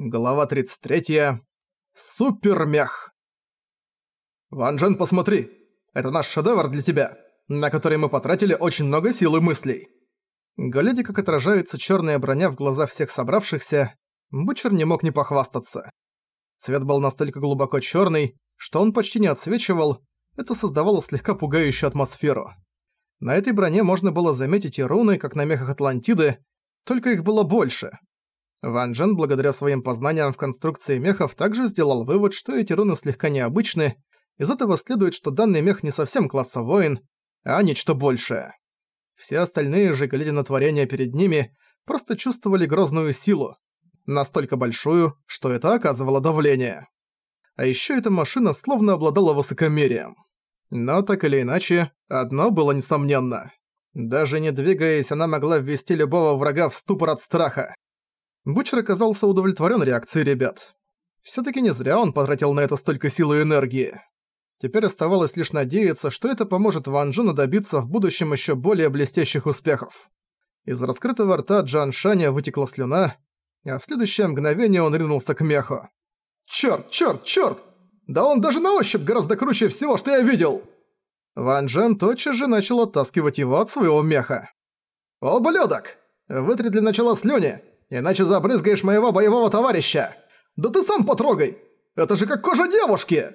Глава 33. Супермех. «Ван Джен, посмотри! Это наш шедевр для тебя, на который мы потратили очень много сил и мыслей!» Глядя, как отражается черная броня в глазах всех собравшихся, Бучер не мог не похвастаться. Цвет был настолько глубоко черный, что он почти не отсвечивал, это создавало слегка пугающую атмосферу. На этой броне можно было заметить и руны, как на мехах Атлантиды, только их было больше — Ван Джен, благодаря своим познаниям в конструкции мехов, также сделал вывод, что эти руны слегка необычны, из этого следует, что данный мех не совсем класса воин, а нечто большее. Все остальные же, глядя на творение перед ними, просто чувствовали грозную силу, настолько большую, что это оказывало давление. А ещё эта машина словно обладала высокомерием. Но так или иначе, одно было несомненно. Даже не двигаясь, она могла ввести любого врага в ступор от страха. Бучер оказался удовлетворен реакцией ребят. Всё-таки не зря он потратил на это столько сил и энергии. Теперь оставалось лишь надеяться, что это поможет Ван Джену добиться в будущем ещё более блестящих успехов. Из раскрытого рта Джан Шаня вытекла слюна, а в следующее мгновение он ринулся к меху. «Чёрт, чёрт, чёрт! Да он даже на ощупь гораздо круче всего, что я видел!» Ван Джен тотчас же начал оттаскивать его от своего меха. «Ублюдок! Вытри для начала слюни! Иначе забрызгаешь моего боевого товарища! Да ты сам потрогай! Это же как кожа девушки!»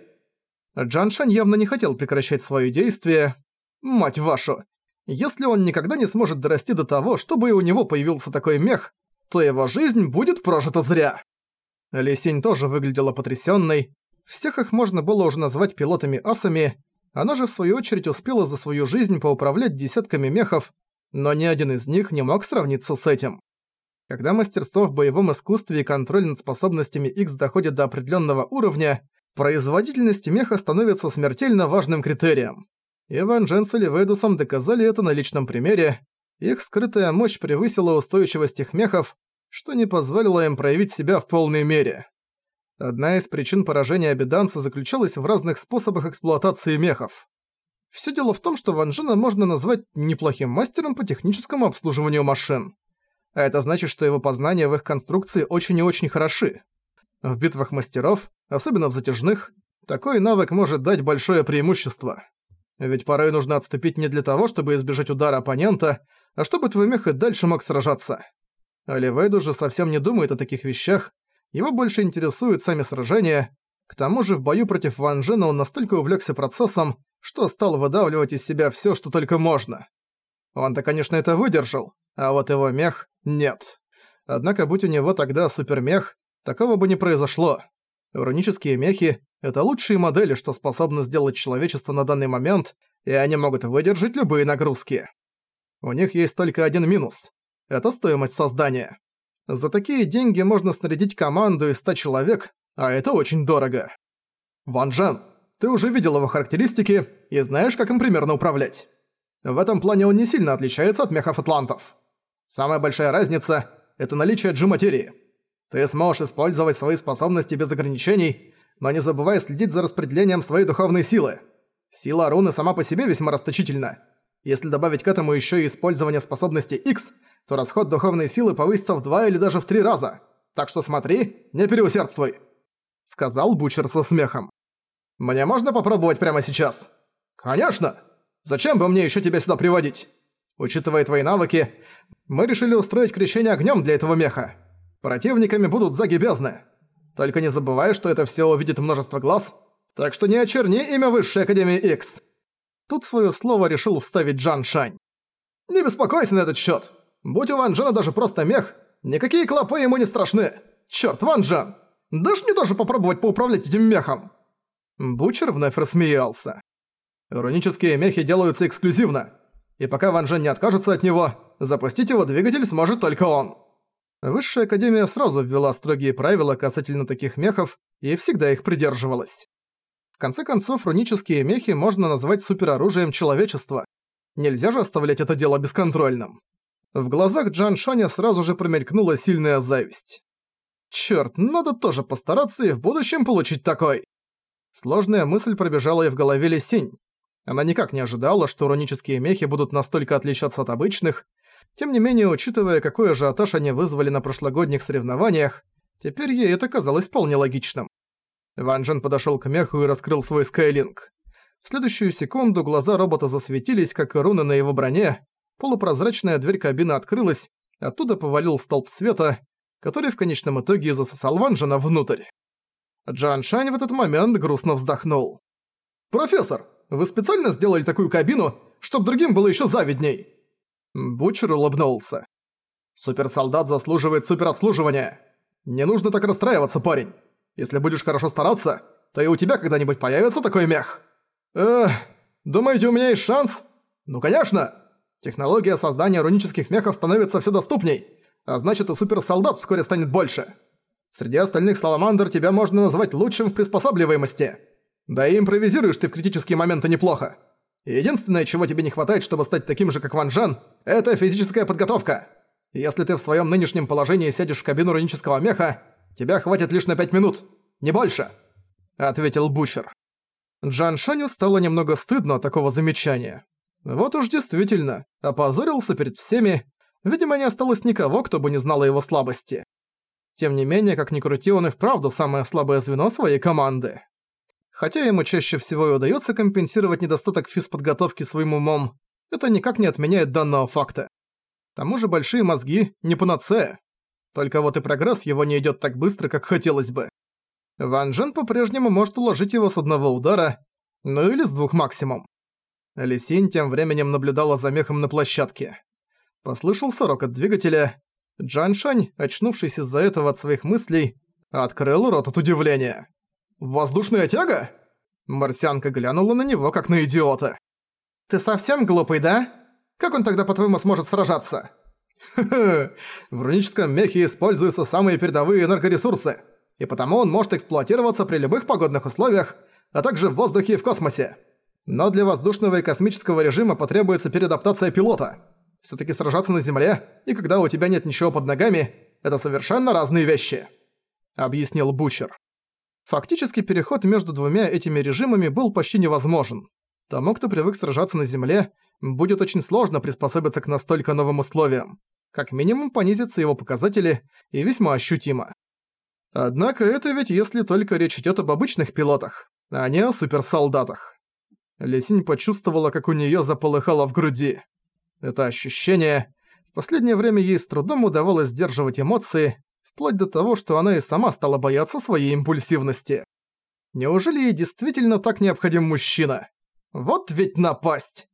Джан Шань явно не хотел прекращать своё действие. Мать вашу! Если он никогда не сможет дорасти до того, чтобы у него появился такой мех, то его жизнь будет прожита зря. Лисень тоже выглядела потрясённой. Всех их можно было уже назвать пилотами-асами, она же в свою очередь успела за свою жизнь поуправлять десятками мехов, но ни один из них не мог сравниться с этим. Когда мастерство в боевом искусстве и контроль над способностями X доходит до определенного уровня, производительность меха становится смертельно важным критерием. Иван Джен с Эливейдусом доказали это на личном примере. Их скрытая мощь превысила устойчивость их мехов, что не позволило им проявить себя в полной мере. Одна из причин поражения Абиданса заключалась в разных способах эксплуатации мехов. Всё дело в том, что Ван Джена можно назвать неплохим мастером по техническому обслуживанию машин а это значит, что его познания в их конструкции очень и очень хороши. В битвах мастеров, особенно в затяжных, такой навык может дать большое преимущество. Ведь порой нужно отступить не для того, чтобы избежать удара оппонента, а чтобы твой мех и дальше мог сражаться. Оливейду же совсем не думает о таких вещах, его больше интересуют сами сражения, к тому же в бою против Ван Джена он настолько увлекся процессом, что стал выдавливать из себя все, что только можно. Он-то, конечно, это выдержал, а вот его мех — нет. Однако, будь у него тогда супермех, такого бы не произошло. Рунические мехи — это лучшие модели, что способны сделать человечество на данный момент, и они могут выдержать любые нагрузки. У них есть только один минус — это стоимость создания. За такие деньги можно снарядить команду из 100 человек, а это очень дорого. Ван Джен, ты уже видел его характеристики и знаешь, как им примерно управлять. В этом плане он не сильно отличается от мехов атлантов. Самая большая разница – это наличие G-материи. Ты сможешь использовать свои способности без ограничений, но не забывай следить за распределением своей духовной силы. Сила руны сама по себе весьма расточительна. Если добавить к этому еще и использование способности X, то расход духовной силы повысится в два или даже в три раза. Так что смотри, не переусердствуй», — сказал Бучер со смехом. «Мне можно попробовать прямо сейчас?» «Конечно! Зачем бы мне еще тебя сюда приводить?» Учитывая твои навыки, мы решили устроить крещение огнем для этого меха. Противниками будут заги бездны. Только не забывай, что это все увидит множество глаз, так что не очерни имя Высшей Академии X. Тут свое слово решил вставить Джан Шань. Не беспокойся на этот счет. Будь у Ван Джена даже просто мех, никакие клопы ему не страшны. Черт, Ван Джен, дашь мне тоже попробовать поуправлять этим мехом? Бучер вновь рассмеялся. Иронические мехи делаются эксклюзивно и пока Ван Жен не откажется от него, запустить его двигатель сможет только он. Высшая Академия сразу ввела строгие правила касательно таких мехов и всегда их придерживалась. В конце концов, рунические мехи можно назвать супероружием человечества. Нельзя же оставлять это дело бесконтрольным. В глазах Джан Шаня сразу же промелькнула сильная зависть. Чёрт, надо тоже постараться и в будущем получить такой. Сложная мысль пробежала и в голове Лисинь. Она никак не ожидала, что рунические мехи будут настолько отличаться от обычных. Тем не менее, учитывая, какой ажиотаж они вызвали на прошлогодних соревнованиях, Теперь ей это казалось вполне логичным. Ван Джен подошёл к меху и раскрыл свой скайлинг. В следующую секунду глаза робота засветились, как руны на его броне, полупрозрачная дверь кабины открылась, оттуда повалил столб света, который в конечном итоге засосал Ван Джена внутрь. Джан Шань в этот момент грустно вздохнул. «Профессор, вы специально сделали такую кабину, чтоб другим было ещё завидней?» Бучер улыбнулся. «Суперсолдат заслуживает суперобслуживания. Не нужно так расстраиваться, парень. Если будешь хорошо стараться, то и у тебя когда-нибудь появится такой мех». «Эх, думаете, у меня есть шанс?» «Ну конечно! Технология создания рунических мехов становится всё доступней, а значит и суперсолдат вскоре станет больше. Среди остальных саламандр тебя можно назвать лучшим в приспосабливаемости. Да и импровизируешь ты в критические моменты неплохо. Единственное, чего тебе не хватает, чтобы стать таким же, как Ван Жан, это физическая подготовка. Если ты в своем нынешнем положении сядешь в кабину рунического меха, тебя хватит лишь на пять минут, не больше», — ответил Бучер. Джан Шаню стало немного стыдно от такого замечания. Вот уж действительно, опозорился перед всеми, видимо, не осталось никого, кто бы не знал о его слабости. Тем не менее, как ни крути, он и вправду самое слабое звено своей команды. Хотя ему чаще всего и удается компенсировать недостаток физподготовки своим умом, это никак не отменяет данного факта. К тому же большие мозги не панацея. Только вот и прогресс его не идёт так быстро, как хотелось бы. Ван Джен по-прежнему может уложить его с одного удара, ну или с двух максимум. Лисинь тем временем наблюдала за мехом на площадке. Послышался рокот двигателя. Джан Шань, очнувшись из-за этого от своих мыслей, открыл рот от удивления. «Воздушная тяга?» Марсианка глянула на него, как на идиота. «Ты совсем глупый, да? Как он тогда, по-твоему, сможет сражаться?» «Хе-хе, в руническом мехе используются самые передовые энергоресурсы, и потому он может эксплуатироваться при любых погодных условиях, а также в воздухе и в космосе. Но для воздушного и космического режима потребуется переадаптация пилота. Всё-таки сражаться на Земле, и когда у тебя нет ничего под ногами, это совершенно разные вещи», — объяснил Бучер. Фактически переход между двумя этими режимами был почти невозможен. Тому, кто привык сражаться на земле, будет очень сложно приспособиться к настолько новым условиям. Как минимум понизятся его показатели и весьма ощутимо. Однако это ведь если только речь идёт об обычных пилотах, а не о суперсолдатах. Лесинь почувствовала, как у неё заполыхало в груди. Это ощущение... В последнее время ей с трудом удавалось сдерживать эмоции, вплоть до того, что она и сама стала бояться своей импульсивности. Неужели ей действительно так необходим мужчина? Вот ведь напасть!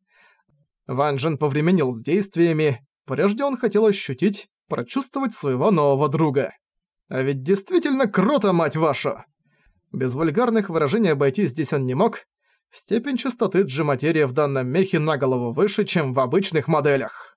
Ван Джен повременил с действиями, прежде он хотел ощутить, прочувствовать своего нового друга. А ведь действительно круто, мать вашу! Без вульгарных выражений обойтись здесь он не мог, степень чистоты G-материи в данном мехе на голову выше, чем в обычных моделях.